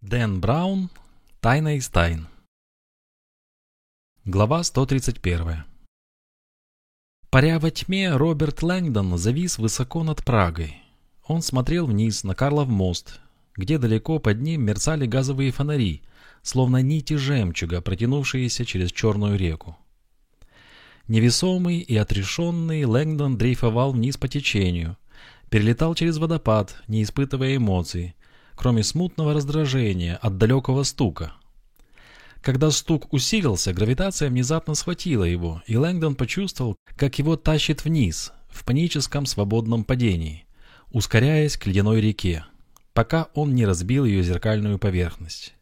Дэн Браун. Тайна из тайн. Глава 131. Паря во тьме, Роберт Лэнгдон завис высоко над Прагой. Он смотрел вниз на Карлов мост, где далеко под ним мерцали газовые фонари, словно нити жемчуга, протянувшиеся через черную реку. Невесомый и отрешенный Лэнгдон дрейфовал вниз по течению, перелетал через водопад, не испытывая эмоций, кроме смутного раздражения от далекого стука. Когда стук усилился, гравитация внезапно схватила его, и Лэнгдон почувствовал, как его тащит вниз, в паническом свободном падении, ускоряясь к ледяной реке, пока он не разбил ее зеркальную поверхность.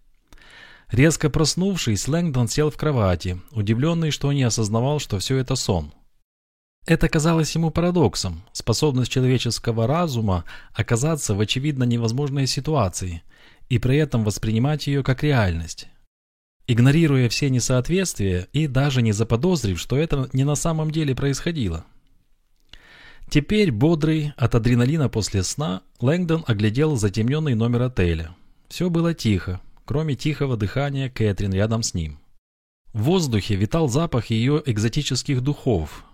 Резко проснувшись, Лэнгдон сел в кровати, удивленный, что не осознавал, что все это сон. Это казалось ему парадоксом, способность человеческого разума оказаться в очевидно невозможной ситуации и при этом воспринимать ее как реальность. Игнорируя все несоответствия и даже не заподозрив, что это не на самом деле происходило. Теперь, бодрый от адреналина после сна, Лэнгдон оглядел затемненный номер отеля. Все было тихо, кроме тихого дыхания Кэтрин рядом с ним. В воздухе витал запах ее экзотических духов,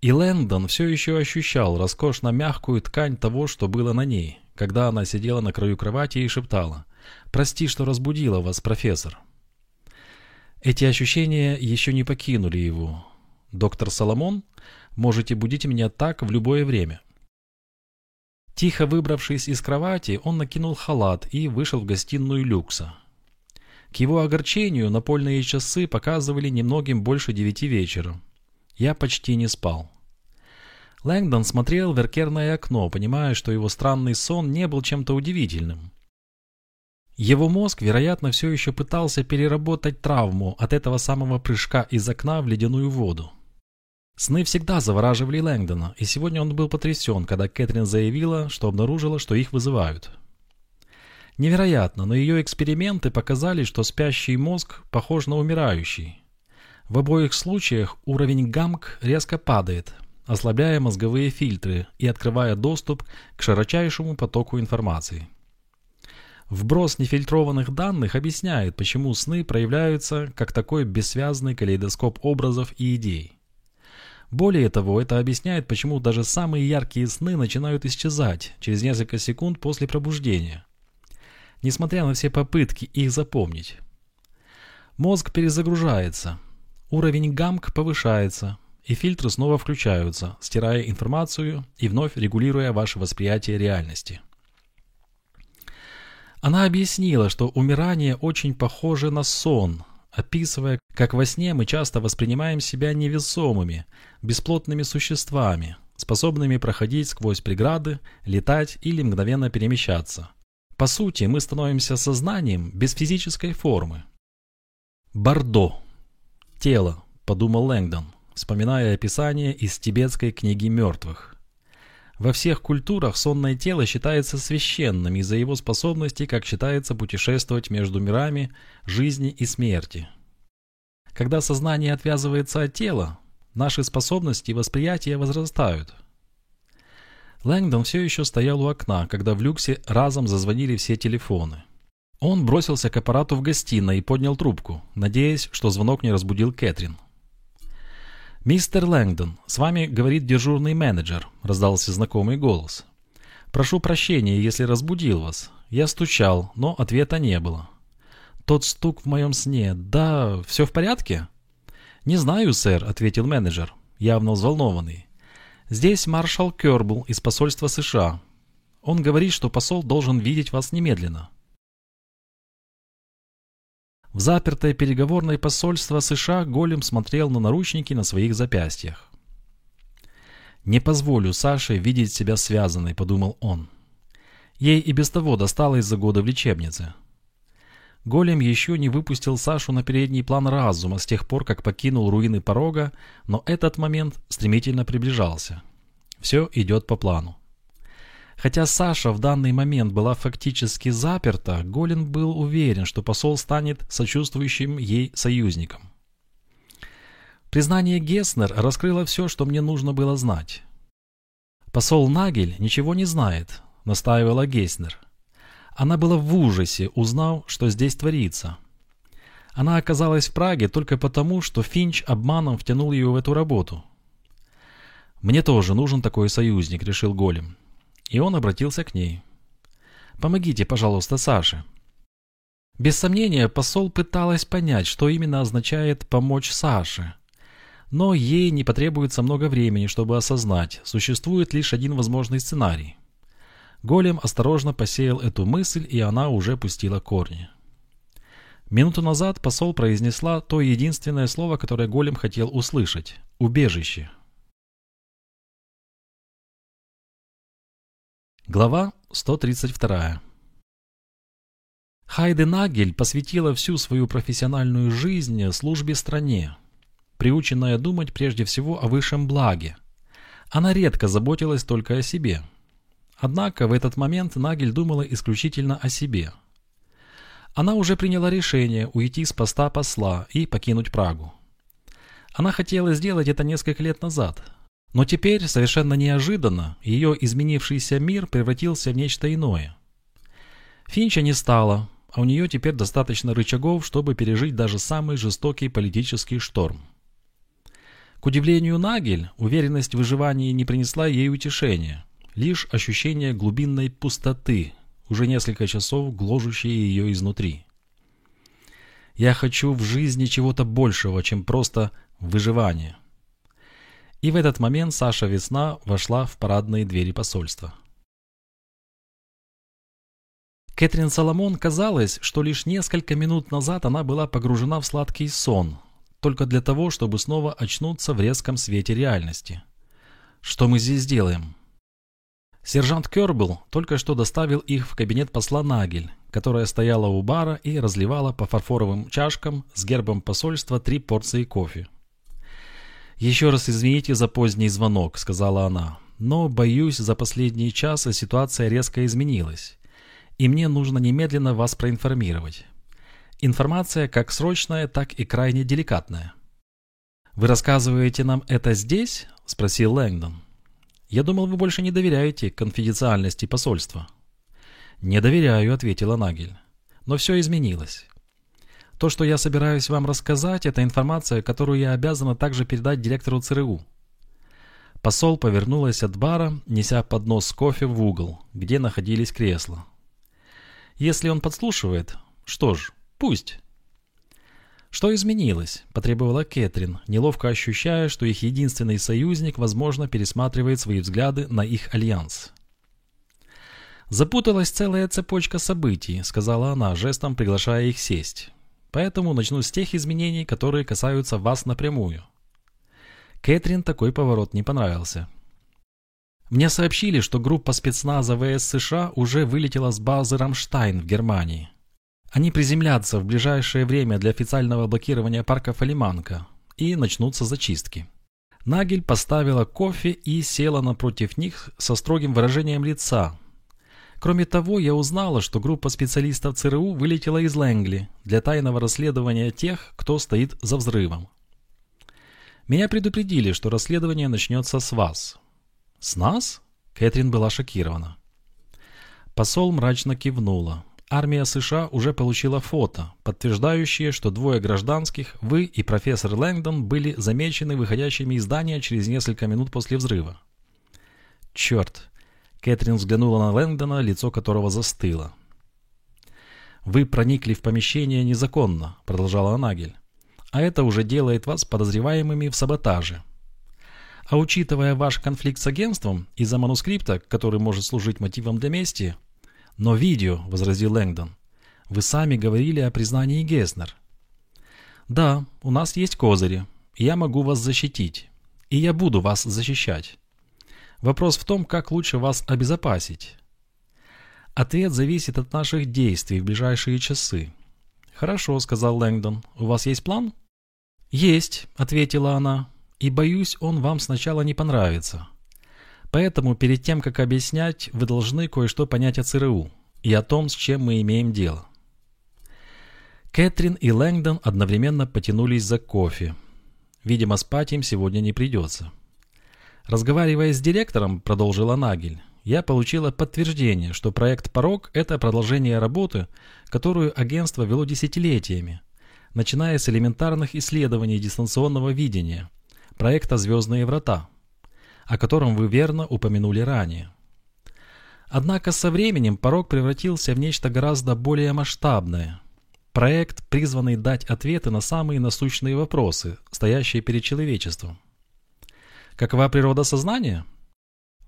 и Лэндон все еще ощущал роскошно мягкую ткань того, что было на ней, когда она сидела на краю кровати и шептала «Прости, что разбудила вас, профессор». Эти ощущения еще не покинули его. «Доктор Соломон, можете будить меня так в любое время». Тихо выбравшись из кровати, он накинул халат и вышел в гостиную люкса. К его огорчению напольные часы показывали немногим больше девяти вечера. Я почти не спал. Лэнгдон смотрел в эркерное окно, понимая, что его странный сон не был чем-то удивительным. Его мозг, вероятно, все еще пытался переработать травму от этого самого прыжка из окна в ледяную воду. Сны всегда завораживали Лэнгдона, и сегодня он был потрясен, когда Кэтрин заявила, что обнаружила, что их вызывают. Невероятно, но ее эксперименты показали, что спящий мозг похож на умирающий. В обоих случаях уровень ГАМК резко падает, ослабляя мозговые фильтры и открывая доступ к широчайшему потоку информации. Вброс нефильтрованных данных объясняет, почему сны проявляются как такой бессвязный калейдоскоп образов и идей. Более того, это объясняет, почему даже самые яркие сны начинают исчезать через несколько секунд после пробуждения, несмотря на все попытки их запомнить. Мозг перезагружается – Уровень ГАМК повышается, и фильтры снова включаются, стирая информацию и вновь регулируя ваше восприятие реальности. Она объяснила, что умирание очень похоже на сон, описывая, как во сне мы часто воспринимаем себя невесомыми, бесплотными существами, способными проходить сквозь преграды, летать или мгновенно перемещаться. По сути, мы становимся сознанием без физической формы. Бордо «Тело», — подумал Лэнгдон, вспоминая описание из тибетской книги мертвых. Во всех культурах сонное тело считается священным из-за его способности, как считается, путешествовать между мирами жизни и смерти. Когда сознание отвязывается от тела, наши способности и восприятия возрастают. Лэнгдон все еще стоял у окна, когда в люксе разом зазвонили все телефоны. Он бросился к аппарату в гостиной и поднял трубку, надеясь, что звонок не разбудил Кэтрин. «Мистер Лэнгдон, с вами говорит дежурный менеджер», — раздался знакомый голос. «Прошу прощения, если разбудил вас. Я стучал, но ответа не было». «Тот стук в моем сне. Да, все в порядке?» «Не знаю, сэр», — ответил менеджер, явно взволнованный. «Здесь маршал Кербл из посольства США. Он говорит, что посол должен видеть вас немедленно». В запертое переговорное посольство США Голем смотрел на наручники на своих запястьях. «Не позволю Саше видеть себя связанной», — подумал он. Ей и без того досталось за годы в лечебнице. Голем еще не выпустил Сашу на передний план разума с тех пор, как покинул руины порога, но этот момент стремительно приближался. Все идет по плану. Хотя Саша в данный момент была фактически заперта, Голин был уверен, что посол станет сочувствующим ей союзником. Признание Геснер раскрыло все, что мне нужно было знать. «Посол Нагель ничего не знает», — настаивала Геснер. Она была в ужасе, узнав, что здесь творится. Она оказалась в Праге только потому, что Финч обманом втянул ее в эту работу. «Мне тоже нужен такой союзник», — решил Голем. И он обратился к ней. «Помогите, пожалуйста, Саше». Без сомнения, посол пыталась понять, что именно означает «помочь Саше». Но ей не потребуется много времени, чтобы осознать, существует лишь один возможный сценарий. Голем осторожно посеял эту мысль, и она уже пустила корни. Минуту назад посол произнесла то единственное слово, которое Голем хотел услышать – «убежище». Глава 132 Хайде Нагель посвятила всю свою профессиональную жизнь службе стране, приученная думать прежде всего о высшем благе. Она редко заботилась только о себе. Однако в этот момент Нагель думала исключительно о себе. Она уже приняла решение уйти с поста посла и покинуть Прагу. Она хотела сделать это несколько лет назад, но теперь, совершенно неожиданно, ее изменившийся мир превратился в нечто иное. Финча не стало, а у нее теперь достаточно рычагов, чтобы пережить даже самый жестокий политический шторм. К удивлению Нагель, уверенность в выживании не принесла ей утешения, лишь ощущение глубинной пустоты, уже несколько часов гложущей ее изнутри. «Я хочу в жизни чего-то большего, чем просто выживание». И в этот момент Саша Весна вошла в парадные двери посольства. Кэтрин Соломон казалось, что лишь несколько минут назад она была погружена в сладкий сон, только для того, чтобы снова очнуться в резком свете реальности. Что мы здесь делаем? Сержант Кербл только что доставил их в кабинет посла Нагель, которая стояла у бара и разливала по фарфоровым чашкам с гербом посольства три порции кофе. «Еще раз извините за поздний звонок», — сказала она, — «но, боюсь, за последние часы ситуация резко изменилась и мне нужно немедленно вас проинформировать. Информация как срочная, так и крайне деликатная. «Вы рассказываете нам это здесь?» – спросил Лэнгдон. «Я думал, вы больше не доверяете конфиденциальности посольства». «Не доверяю», – ответила Нагель. «Но все изменилось. То, что я собираюсь вам рассказать, это информация, которую я обязана также передать директору ЦРУ». Посол повернулась от бара, неся поднос с кофе в угол, где находились кресла. Если он подслушивает, что ж, пусть. «Что изменилось?» – потребовала Кэтрин, неловко ощущая, что их единственный союзник, возможно, пересматривает свои взгляды на их альянс. «Запустилась целая цепочка событий», – сказала она, жестом приглашая их сесть. «Поэтому начну с тех изменений, которые касаются вас напрямую». Кэтрин такой поворот не понравился. Мне сообщили, что группа спецназа ВС США уже вылетела с базы «Рамштайн» в Германии. Они приземлятся в ближайшее время для официального блокирования парка Фалиманка и начнутся зачистки. Нагель поставила кофе и села напротив них со строгим выражением лица. Кроме того, я узнала, что группа специалистов ЦРУ вылетела из Лэнгли для тайного расследования тех, кто стоит за взрывом. Меня предупредили, что расследование начнется с вас. «С нас?» Кэтрин была шокирована. Посол мрачно кивнула. Армия США уже получила фото, подтверждающее, что двое гражданских, вы и профессор Лэнгдон, были замечены выходящими из здания через несколько минут после взрыва. «Черт!» Кэтрин взглянула на Лэнгдона, лицо которого застыло. «Вы проникли в помещение незаконно», — продолжала Анагель. «А это уже делает вас подозреваемыми в саботаже. А учитывая ваш конфликт с агентством из-за манускрипта, который может служить мотивом для мести... Но видео, возразил Лэнгдон. Вы сами говорили о признании Геснер. Да, у нас есть козыри. Я могу вас защитить. И я буду вас защищать. Вопрос в том, как лучше вас обезопасить. Ответ зависит от наших действий в ближайшие часы. Хорошо, сказал Лэнгдон. У вас есть план? Есть, ответила она и боюсь, он вам сначала не понравится. Поэтому перед тем, как объяснять, вы должны кое-что понять о ЦРУ и о том, с чем мы имеем дело. Кэтрин и Лэнгдон одновременно потянулись за кофе. Видимо, спать им сегодня не придется. Разговаривая с директором, продолжила Нагель, я получила подтверждение, что проект «Порог» — это продолжение работы, которую агентство вело десятилетиями, начиная с элементарных исследований дистанционного видения, проекта «Звездные врата», о котором вы верно упомянули ранее. Однако со временем порог превратился в нечто гораздо более масштабное. Проект, призванный дать ответы на самые насущные вопросы, стоящие перед человечеством. Какова природа сознания?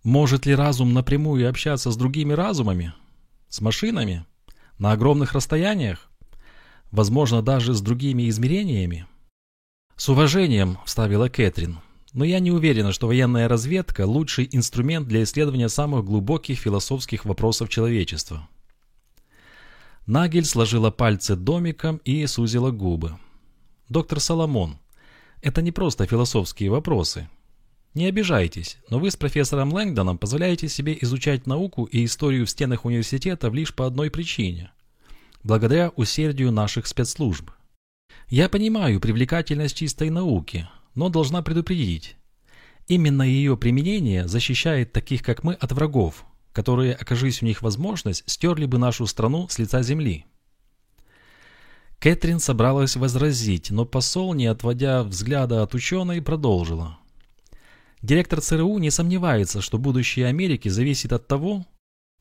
Может ли разум напрямую общаться с другими разумами? С машинами? На огромных расстояниях? Возможно, даже с другими измерениями? С уважением, вставила Кэтрин. Но я не уверена, что военная разведка – лучший инструмент для исследования самых глубоких философских вопросов человечества. Нагель сложила пальцы домиком и сузила губы. «Доктор Соломон, это не просто философские вопросы. Не обижайтесь, но вы с профессором Лэнгдоном позволяете себе изучать науку и историю в стенах университета лишь по одной причине – благодаря усердию наших спецслужб. Я понимаю привлекательность чистой науки – но должна предупредить. Именно ее применение защищает таких, как мы, от врагов, которые, окажись у них возможность, стерли бы нашу страну с лица земли. Кэтрин собралась возразить, но посол, не отводя взгляда от ученой, продолжила. Директор ЦРУ не сомневается, что будущее Америки зависит от того,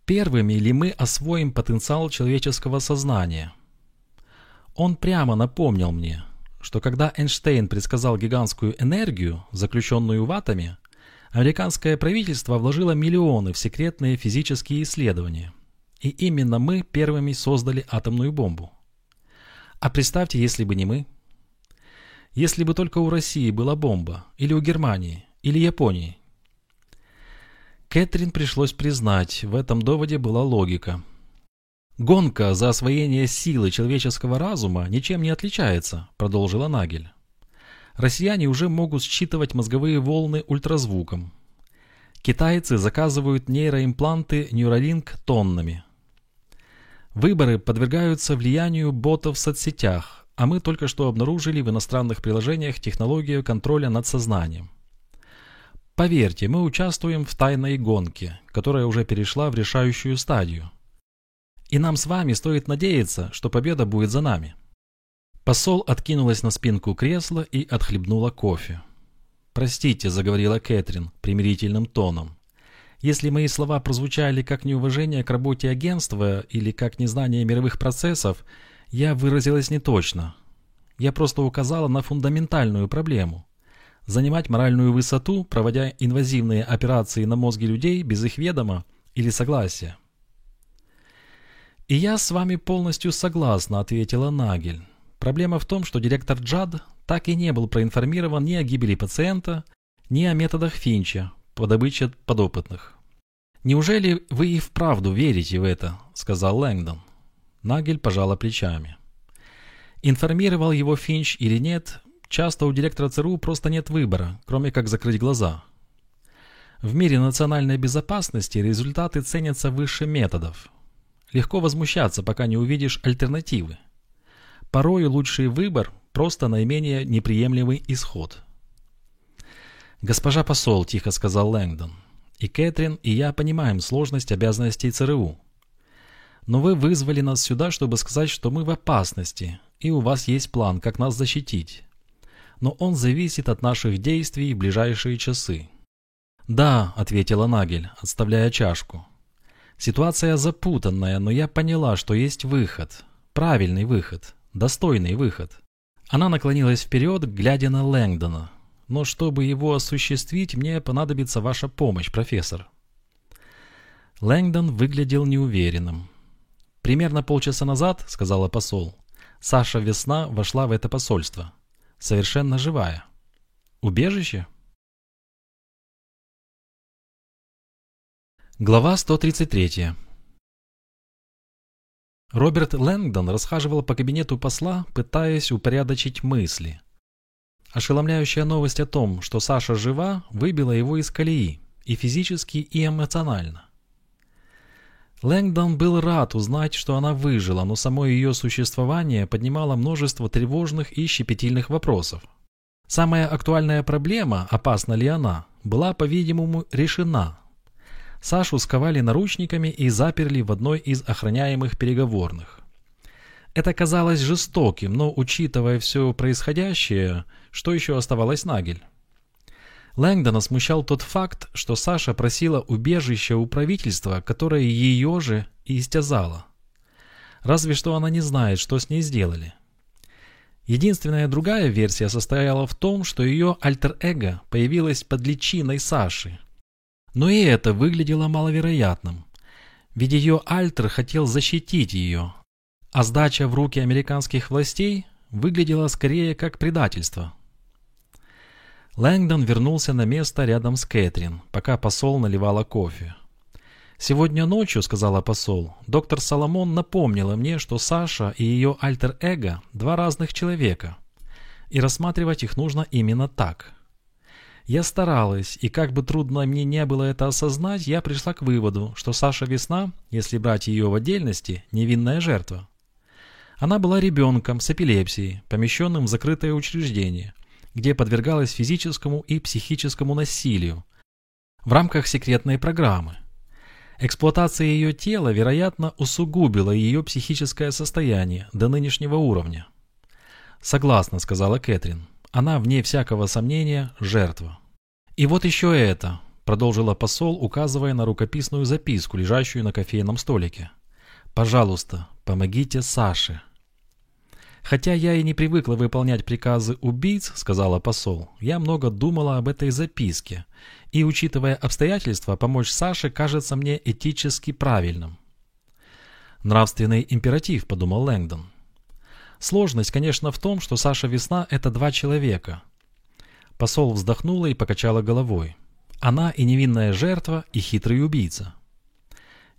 первыми ли мы освоим потенциал человеческого сознания. Он прямо напомнил мне – что когда Эйнштейн предсказал гигантскую энергию, заключенную в атоме, американское правительство вложило миллионы в секретные физические исследования. И именно мы первыми создали атомную бомбу. А представьте, если бы не мы. Если бы только у России была бомба, или у Германии, или Японии. Кэтрин пришлось признать, в этом доводе была логика – «Гонка за освоение силы человеческого разума ничем не отличается», – продолжила Нагель. «Россияне уже могут считывать мозговые волны ультразвуком. Китайцы заказывают нейроимпланты Neuralink тоннами. Выборы подвергаются влиянию ботов в соцсетях, а мы только что обнаружили в иностранных приложениях технологию контроля над сознанием. Поверьте, мы участвуем в тайной гонке, которая уже перешла в решающую стадию – и нам с вами стоит надеяться, что победа будет за нами». Посол откинулась на спинку кресла и отхлебнула кофе. «Простите», — заговорила Кэтрин примирительным тоном. «Если мои слова прозвучали как неуважение к работе агентства или как незнание мировых процессов, я выразилась неточно. Я просто указала на фундаментальную проблему. Занимать моральную высоту, проводя инвазивные операции на мозге людей без их ведома или согласия. «И я с вами полностью согласна», — ответила Нагель. «Проблема в том, что директор Джад так и не был проинформирован ни о гибели пациента, ни о методах Финча по добыче подопытных». «Неужели вы и вправду верите в это?» — сказал Лэнгдон. Нагель пожала плечами. Информировал его Финч или нет, часто у директора ЦРУ просто нет выбора, кроме как закрыть глаза. В мире национальной безопасности результаты ценятся выше методов. Легко возмущаться, пока не увидишь альтернативы. Порой лучший выбор – просто наименее неприемлемый исход. «Госпожа посол», – тихо сказал Лэнгдон, – «и Кэтрин, и я понимаем сложность обязанностей ЦРУ. Но вы вызвали нас сюда, чтобы сказать, что мы в опасности, и у вас есть план, как нас защитить. Но он зависит от наших действий в ближайшие часы». «Да», — ответила Нагель, отставляя чашку. Ситуация запутанная, но я поняла, что есть выход. Правильный выход. Достойный выход. Она наклонилась вперед, глядя на Лэнгдона. Но чтобы его осуществить, мне понадобится ваша помощь, профессор. Лэнгдон выглядел неуверенным. «Примерно полчаса назад, — сказала посол, — Саша Весна вошла в это посольство. Совершенно живая. Убежище?» Глава 133 Роберт Лэнгдон расхаживал по кабинету посла, пытаясь упорядочить мысли. Ошеломляющая новость о том, что Саша жива, выбила его из колеи, и физически, и эмоционально. Лэнгдон был рад узнать, что она выжила, но само ее существование поднимало множество тревожных и щепетильных вопросов. Самая актуальная проблема, опасна ли она, была, по-видимому, решена – Сашу сковали наручниками и заперли в одной из охраняемых переговорных. Это казалось жестоким, но, учитывая все происходящее, что еще оставалось Нагель? Лэнгдона смущал тот факт, что Саша просила убежища у правительства, которое ее же и истязало. Разве что она не знает, что с ней сделали. Единственная другая версия состояла в том, что ее альтер-эго появилось под личиной Саши. Но и это выглядело маловероятным. Ведь ее альтер хотел защитить ее, а сдача в руки американских властей выглядела скорее как предательство. Лэнгдон вернулся на место рядом с Кэтрин, пока посол наливала кофе. «Сегодня ночью, — сказала посол, — доктор Соломон напомнила мне, что Саша и ее альтер-эго — два разных человека, и рассматривать их нужно именно так. Я старалась, и как бы трудно мне не было это осознать, я пришла к выводу, что Саша Весна, если брать ее в отдельности, невинная жертва. Она была ребенком с эпилепсией, помещенным в закрытое учреждение, где подвергалась физическому и психическому насилию в рамках секретной программы. Эксплуатация ее тела, вероятно, усугубила ее психическое состояние до нынешнего уровня. «Согласна», — сказала Кэтрин. «Она, вне всякого сомнения, жертва». «И вот еще это», — продолжила посол, указывая на рукописную записку, лежащую на кофейном столике. «Пожалуйста, помогите Саше». «Хотя я и не привыкла выполнять приказы убийц», — сказала посол, — «я много думала об этой записке, и, учитывая обстоятельства, помочь Саше кажется мне этически правильным». «Нравственный императив», — подумал Лэнгдон. Сложность, конечно, в том, что Саша Весна — это два человека. Посол вздохнула и покачала головой. Она и невинная жертва, и хитрый убийца.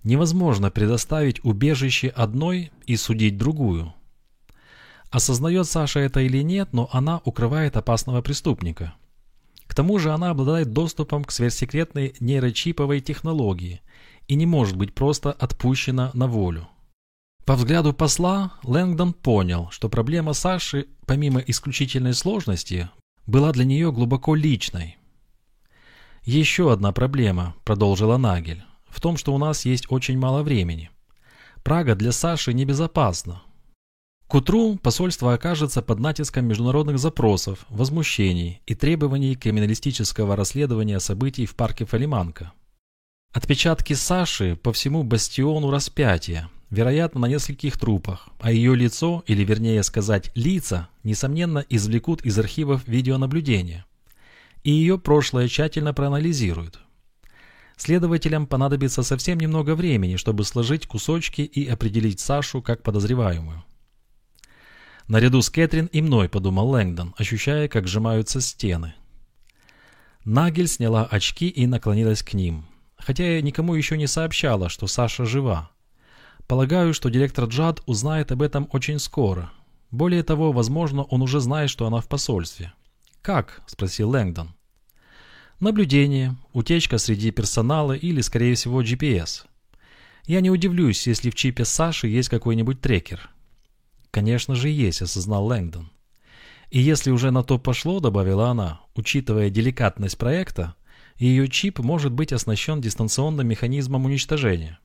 Невозможно предоставить убежище одной и судить другую. Осознает Саша это или нет, но она укрывает опасного преступника. К тому же она обладает доступом к сверхсекретной нейрочиповой технологии и не может быть просто отпущена на волю. По взгляду посла, Лэнгдон понял, что проблема Саши, помимо исключительной сложности, была для нее глубоко личной. «Еще одна проблема», — продолжила Нагель, — «в том, что у нас есть очень мало времени. Прага для Саши небезопасна, к утру посольство окажется под натиском международных запросов, возмущений и требований криминалистического расследования событий в парке Фалиманка. Отпечатки Саши по всему бастиону распятия, вероятно, на нескольких трупах, а ее лицо, или вернее сказать лица, несомненно, извлекут из архивов видеонаблюдения. И ее прошлое тщательно проанализируют. Следователям понадобится совсем немного времени, чтобы сложить кусочки и определить Сашу как подозреваемую. Наряду с Кэтрин и мной, подумал Лэнгдон, ощущая, как сжимаются стены. Нагель сняла очки и наклонилась к ним. Хотя я никому еще не сообщала, что Саша жива. Полагаю, что директор Джад узнает об этом очень скоро. Более того, возможно, он уже знает, что она в посольстве. «Как?» – спросил Лэнгдон. «Наблюдение, утечка среди персонала или, скорее всего, GPS. Я не удивлюсь, если в чипе Саши есть какой-нибудь трекер. «Конечно же есть», — осознал Лэнгдон. «И если уже на то пошло», — добавила она, учитывая деликатность проекта, ее чип может быть оснащен дистанционным механизмом уничтожения.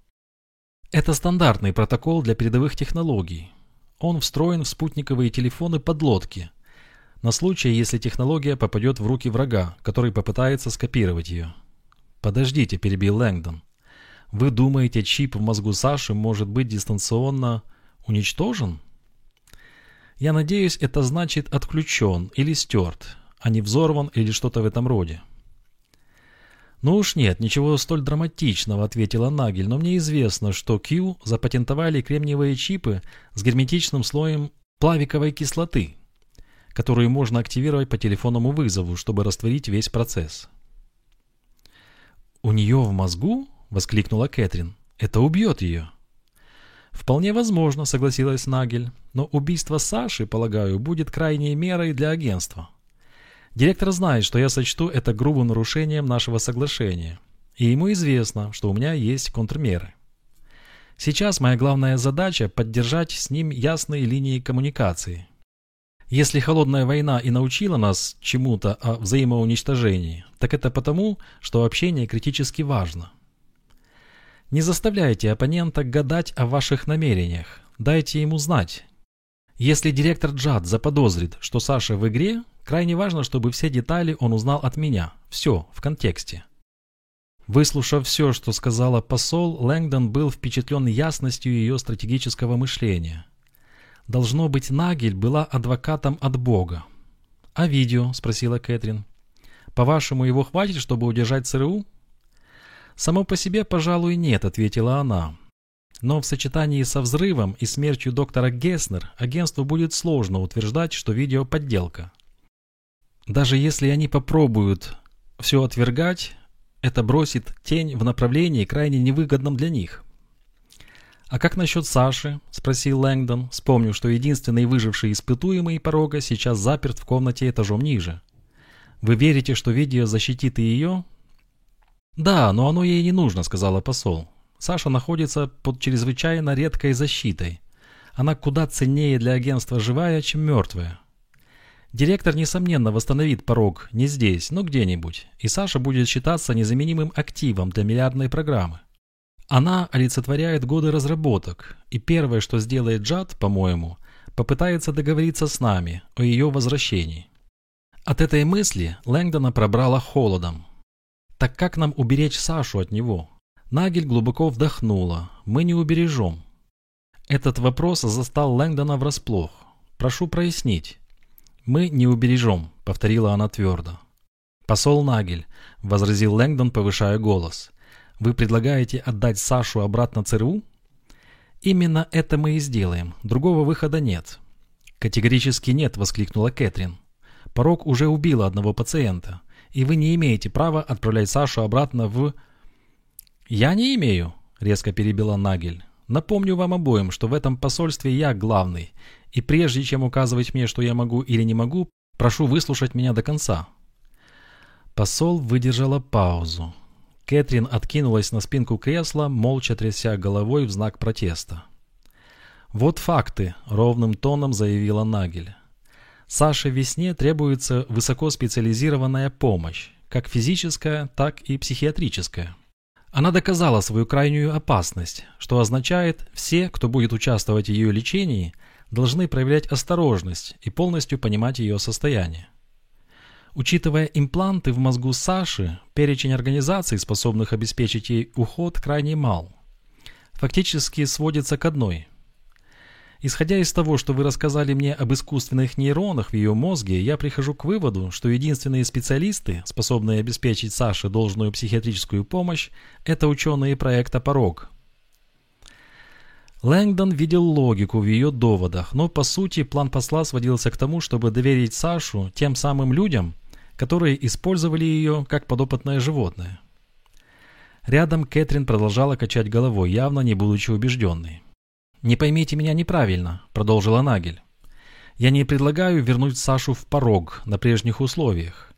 Это стандартный протокол для передовых технологий. Он встроен в спутниковые телефоны подлодки, на случай, если технология попадет в руки врага, который попытается скопировать ее. «Подождите», — перебил Лэнгдон. «Вы думаете, чип в мозгу Саши может быть дистанционно уничтожен?» Я надеюсь, это значит отключен или стерт, а не взорван или что-то в этом роде. «Ну уж нет, ничего столь драматичного», — ответила Нагель, «но мне известно, что Q запатентовали кремниевые чипы с герметичным слоем плавиковой кислоты, которую можно активировать по телефонному вызову, чтобы растворить весь процесс». «У нее в мозгу?» — воскликнула Кэтрин. «Это убьет ее». «Вполне возможно», — согласилась Нагель, «но убийство Саши, полагаю, будет крайней мерой для агентства. Директор знает, что я сочту это грубым нарушением нашего соглашения, и ему известно, что у меня есть контрмеры. Сейчас моя главная задача – поддержать с ним ясные линии коммуникации. Если холодная война и научила нас чему-то о взаимоуничтожении, так это потому, что общение критически важно. Не заставляйте оппонента гадать о ваших намерениях. Дайте ему знать. Если директор Джад заподозрит, что Саша в игре, крайне важно, чтобы все детали он узнал от меня. Все, в контексте. Выслушав все, что сказала посол, Лэнгдон был впечатлен ясностью ее стратегического мышления. Должно быть, Нагель была адвокатом от Бога. «А видео?» – спросила Кэтрин. «По-вашему, его хватит, чтобы удержать ЦРУ?» «Само по себе, пожалуй, нет», — ответила она. «Но в сочетании со взрывом и смертью доктора Геснер агентству будет сложно утверждать, что видео — подделка. Даже если они попробуют все отвергать, это бросит тень в направлении, крайне невыгодном для них». «А как насчет Саши?» – спросил Лэнгдон, вспомнив, что единственный выживший испытуемый порога сейчас заперт в комнате этажом ниже. «Вы верите, что видео защитит и ее?» «Да, но оно ей не нужно», — сказала посол. «Саша находится под чрезвычайно редкой защитой. Она куда ценнее для агентства живая, чем мертвая. Директор, несомненно, восстановит порог не здесь, но где-нибудь, и Саша будет считаться незаменимым активом для миллиардной программы. Она олицетворяет годы разработок, и первое, что сделает Джад, по-моему, попытается договориться с нами о ее возвращении. От этой мысли Лэнгдона пробрала холодом. Так как нам уберечь Сашу от него? Нагель глубоко вдохнула. Мы не убережем. Этот вопрос застал Лэнгдона врасплох. Прошу прояснить. Мы не убережем, повторила она твердо. Посол Нагель, возразил Лэнгдон, повышая голос. Вы предлагаете отдать Сашу обратно ЦРУ? Именно это мы и сделаем. Другого выхода нет. Категорически нет, воскликнула Кэтрин. Порог уже убила одного пациента и вы не имеете права отправлять Сашу обратно в... «Я не имею», — резко перебила Нагель. «Напомню вам обоим, что в этом посольстве я главный, и прежде чем указывать мне, что я могу или не могу, прошу выслушать меня до конца». Посол выдержала паузу. Кэтрин откинулась на спинку кресла, молча тряся головой в знак протеста. «Вот факты», — ровным тоном заявила Нагель. Саше Весне требуется высокоспециализированная помощь, как физическая, так и психиатрическая. Она доказала свою крайнюю опасность, что означает, все, кто будет участвовать в ее лечении, должны проявлять осторожность и полностью понимать ее состояние. Учитывая импланты в мозгу Саши, перечень организаций, способных обеспечить ей уход, крайне мал. Фактически сводится к одной – Исходя из того, что вы рассказали мне об искусственных нейронах в ее мозге, я прихожу к выводу, что единственные специалисты, способные обеспечить Саше должную психиатрическую помощь, это ученые проекта «Порог». Лэнгдон видел логику в ее доводах, но по сути план посла сводился к тому, чтобы доверить Сашу тем самым людям, которые использовали ее как подопытное животное. Рядом Кэтрин продолжала качать головой, явно не будучи убежденной. «Не поймите меня неправильно», — продолжила Нагель. «Я не предлагаю вернуть Сашу в порог на прежних условиях.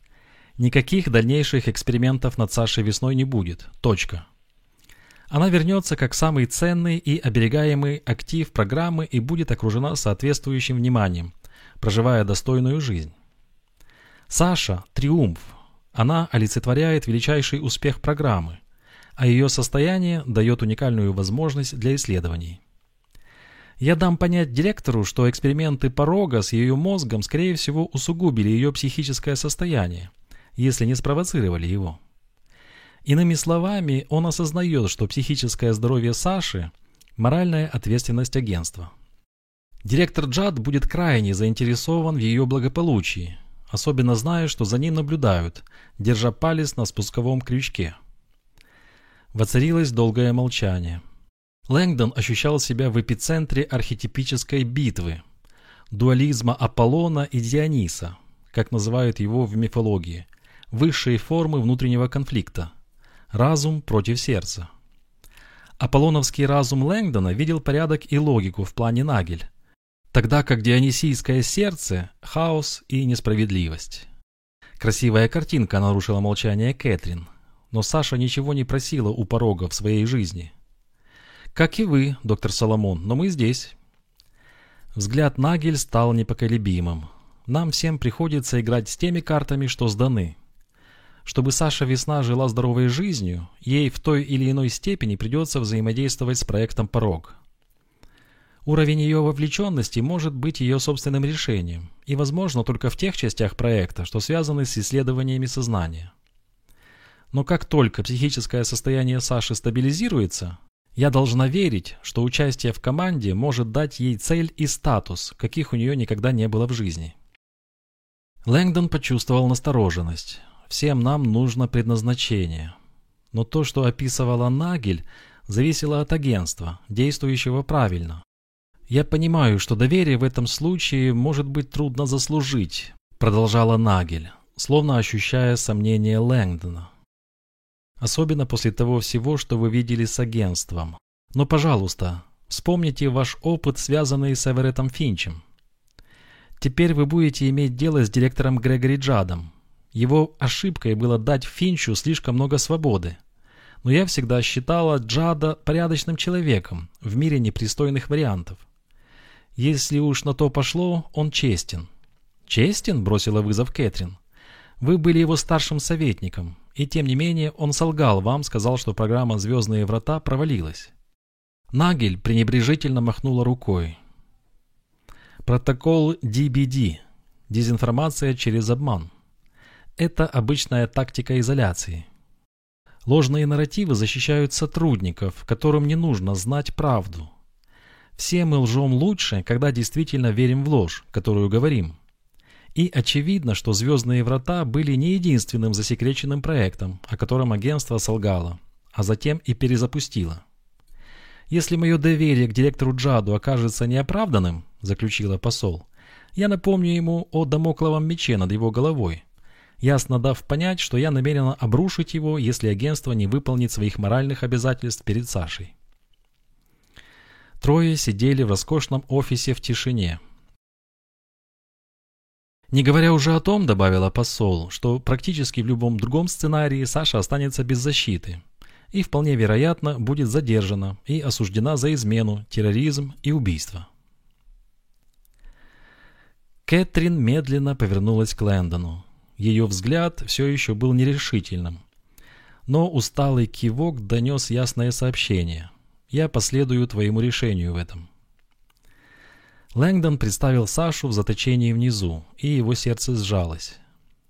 Никаких дальнейших экспериментов над Сашей весной не будет. Точка. Она вернется как самый ценный и оберегаемый актив программы и будет окружена соответствующим вниманием, проживая достойную жизнь. Саша – триумф. Она олицетворяет величайший успех программы, а ее состояние дает уникальную возможность для исследований. Я дам понять директору, что эксперименты порога с ее мозгом, скорее всего, усугубили ее психическое состояние, если не спровоцировали его. Иными словами, он осознает, что психическое здоровье Саши – моральная ответственность агентства. Директор Джад будет крайне заинтересован в ее благополучии, особенно зная, что за ним наблюдают, держа палец на спусковом крючке. Воцарилось долгое молчание – Лэнгдон ощущал себя в эпицентре архетипической битвы, дуализма Аполлона и Диониса, как называют его в мифологии, высшие формы внутреннего конфликта, разум против сердца. Аполлоновский разум Лэнгдона видел порядок и логику в плане Нагель, тогда как дионисийское сердце – хаос и несправедливость. Красивая картинка нарушила молчание Кэтрин, но Саша ничего не просила у порога в своей жизни – «Как и вы, доктор Соломон, но мы здесь». Взгляд Нагель стал непоколебимым. «Нам всем приходится играть с теми картами, что сданы. Чтобы Саша Весна жила здоровой жизнью, ей в той или иной степени придется взаимодействовать с проектом «Порог». Уровень ее вовлеченности может быть ее собственным решением, и возможно только в тех частях проекта, что связаны с исследованиями сознания. Но как только психическое состояние Саши стабилизируется, я должна верить, что участие в команде может дать ей цель и статус, каких у нее никогда не было в жизни. Лэнгдон почувствовал настороженность. Всем нам нужно предназначение. Но то, что описывала Нагель, зависело от агентства, действующего правильно. «Я понимаю, что доверие в этом случае может быть трудно заслужить», продолжала Нагель, словно ощущая сомнение Лэнгдона. Особенно после того всего, что вы видели с агентством. Но, пожалуйста, вспомните ваш опыт, связанный с Эвереттом Финчем. Теперь вы будете иметь дело с директором Грегори Джадом. Его ошибкой было дать Финчу слишком много свободы. Но я всегда считала Джада порядочным человеком в мире непристойных вариантов. Если уж на то пошло, он честен. «Честен?» – бросила вызов Кэтрин. «Вы были его старшим советником, и тем не менее он солгал вам, сказал, что программа «Звездные врата» провалилась. Нагель пренебрежительно махнула рукой. Протокол DBD. Дезинформация через обман. Это обычная тактика изоляции. Ложные нарративы защищают сотрудников, которым не нужно знать правду. Все мы лжем лучше, когда действительно верим в ложь, которую говорим. И очевидно, что «Звездные врата» были не единственным засекреченным проектом, о котором агентство солгало, а затем и перезапустило. «Если мое доверие к директору Джаду окажется неоправданным», – заключила посол, – «я напомню ему о домокловом мече над его головой, ясно дав понять, что я намерена обрушить его, если агентство не выполнит своих моральных обязательств перед Сашей». Трое сидели в роскошном офисе в тишине – не говоря уже о том, добавила посол, что практически в любом другом сценарии Саша останется без защиты и вполне вероятно будет задержана и осуждена за измену, терроризм и убийство. Кэтрин медленно повернулась к Лэндону. Ее взгляд все еще был нерешительным. Но усталый кивок донес ясное сообщение. «Я последую твоему решению в этом». Лэнгдон представил Сашу в заточении внизу, и его сердце сжалось.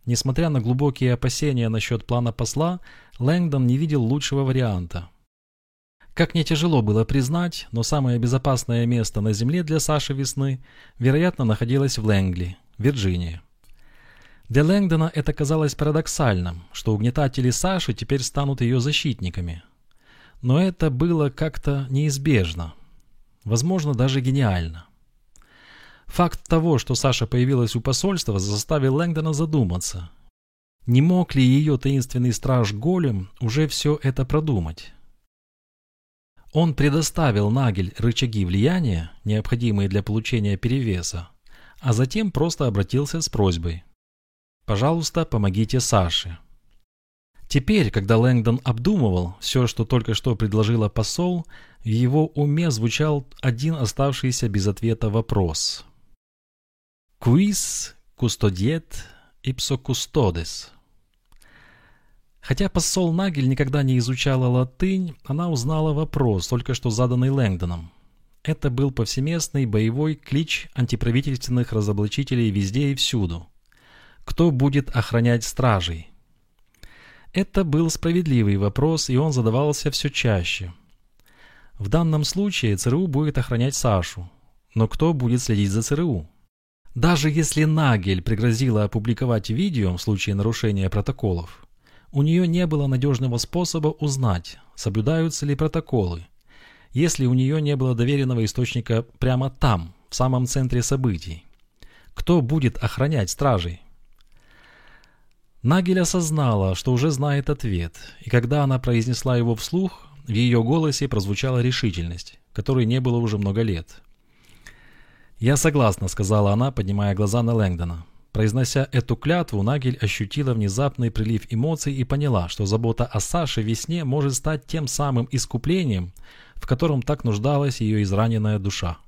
Несмотря на глубокие опасения насчет плана посла, Лэнгдон не видел лучшего варианта. Как не тяжело было признать, но самое безопасное место на Земле для Саши Весны, вероятно, находилось в Лэнгли, Вирджиния. Для Лэнгдона это казалось парадоксальным, что угнетатели Саши теперь станут ее защитниками. Но это было как-то неизбежно. Возможно, даже гениально. Факт того, что Саша появилась у посольства, заставил Лэнгдона задуматься. Не мог ли ее таинственный страж Голем уже все это продумать? Он предоставил Нагель рычаги влияния, необходимые для получения перевеса, а затем просто обратился с просьбой. «Пожалуйста, помогите Саше». Теперь, когда Лэнгдон обдумывал все, что только что предложила посол, в его уме звучал один оставшийся без ответа вопрос – Quis custodiet ipso custodes. Хотя посол Нагель никогда не изучала латынь, она узнала вопрос, только что заданный Лэнгдоном. Это был повсеместный боевой клич антиправительственных разоблачителей везде и всюду. Кто будет охранять стражей? Это был справедливый вопрос, и он задавался все чаще. В данном случае ЦРУ будет охранять Сашу. Но кто будет следить за ЦРУ? Даже если Нагель пригрозила опубликовать видео в случае нарушения протоколов, у нее не было надежного способа узнать, соблюдаются ли протоколы, если у нее не было доверенного источника прямо там, в самом центре событий. Кто будет охранять стражей? Нагель осознала, что уже знает ответ, и когда она произнесла его вслух, в ее голосе прозвучала решительность, которой не было уже много лет. «Я согласна», — сказала она, поднимая глаза на Лэнгдона. Произнося эту клятву, Нагель ощутила внезапный прилив эмоций и поняла, что забота о Саше весне может стать тем самым искуплением, в котором так нуждалась ее израненная душа.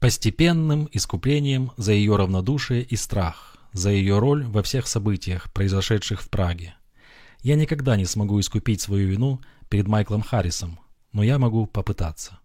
Постепенным искуплением за ее равнодушие и страх, за ее роль во всех событиях, произошедших в Праге. Я никогда не смогу искупить свою вину перед Майклом Харрисом, но я могу попытаться.